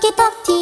get up to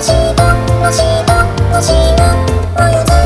星が星が星が泳ぐ